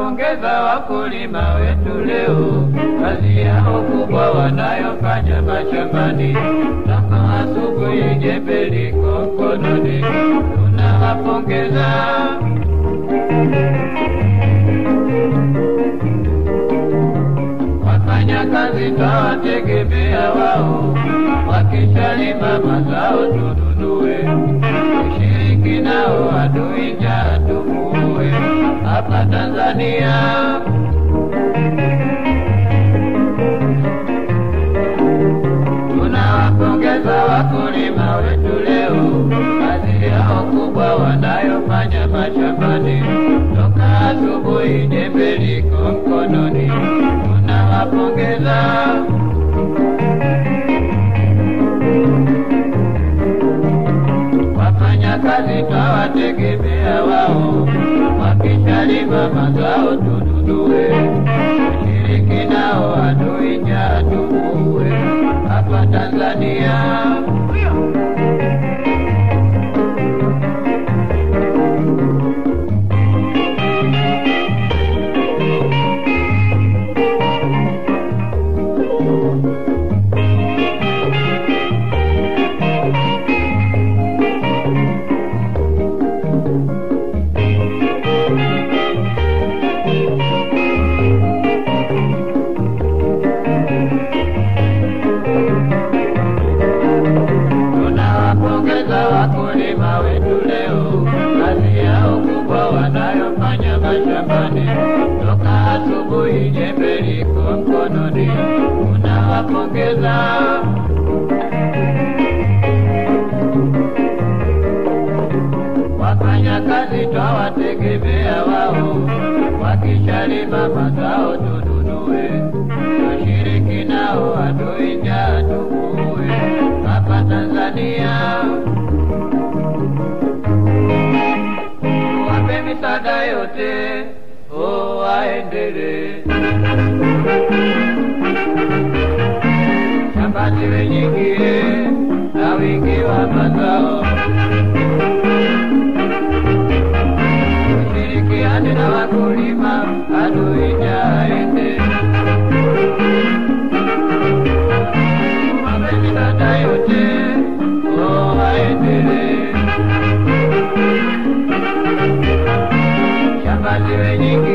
Tunawapongeza wakulima wetu leo, kazi yao kubwa wanayofanya mashambani, toka asubuhi jembe liko mkononi. Tunawapongeza. Wafanya kazi twawategemea wao, wakishalima mazao tununue, ushiriki nao adui Tanzania. Tunawapongeza wakulima wetu leo, kazi yao kubwa wanayofanya mashambani, toka asubuhi jembe liko mkononi. Tunawapongeza wafanya kazi twawategemea wao, wakishalima mazao tununue, ushiriki wakulima wetu leo, kazi yao kubwa wanayofanya mashambani, toka asubuhi jembe liko mkononi. unawapongeza. Wafanya kazi twawategemea wao, wakishalima mazao tununue, tushiriki nao adui Oh, I did it. Shambani na wingi wa mazao. Ushirikiane na wakulima, adui jaende. Thank you.